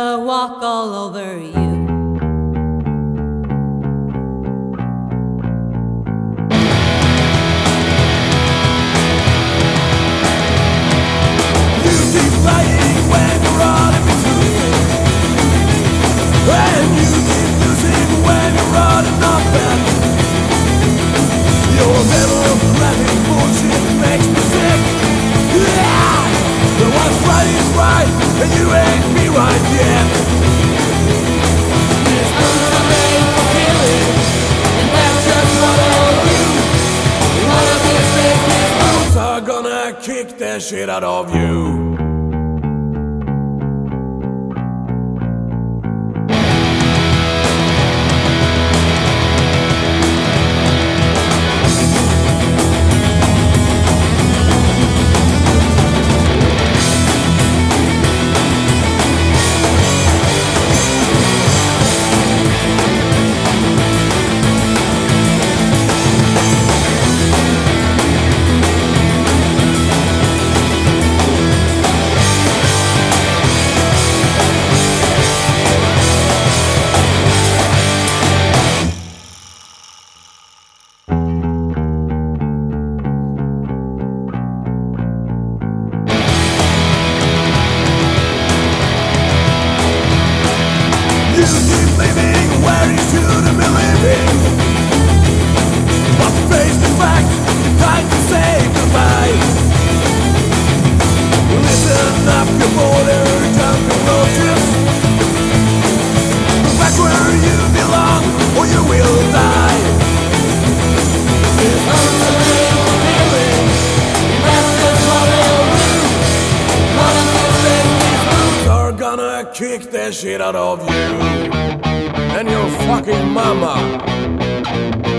walk all over you. You defy right and you ain't me right yet. This for killing, and that's just what I'll do. Gonna kick the shit out of you. kick that shit out of you and your fucking mama.